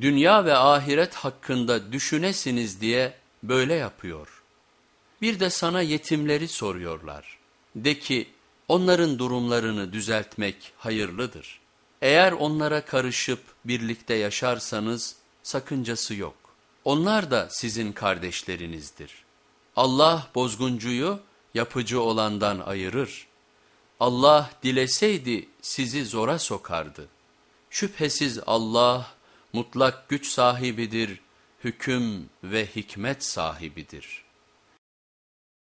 Dünya ve ahiret hakkında düşünesiniz diye böyle yapıyor. Bir de sana yetimleri soruyorlar. De ki onların durumlarını düzeltmek hayırlıdır. Eğer onlara karışıp birlikte yaşarsanız sakıncası yok. Onlar da sizin kardeşlerinizdir. Allah bozguncuyu yapıcı olandan ayırır. Allah dileseydi sizi zora sokardı. Şüphesiz Allah mutlak güç sahibidir, hüküm ve hikmet sahibidir.''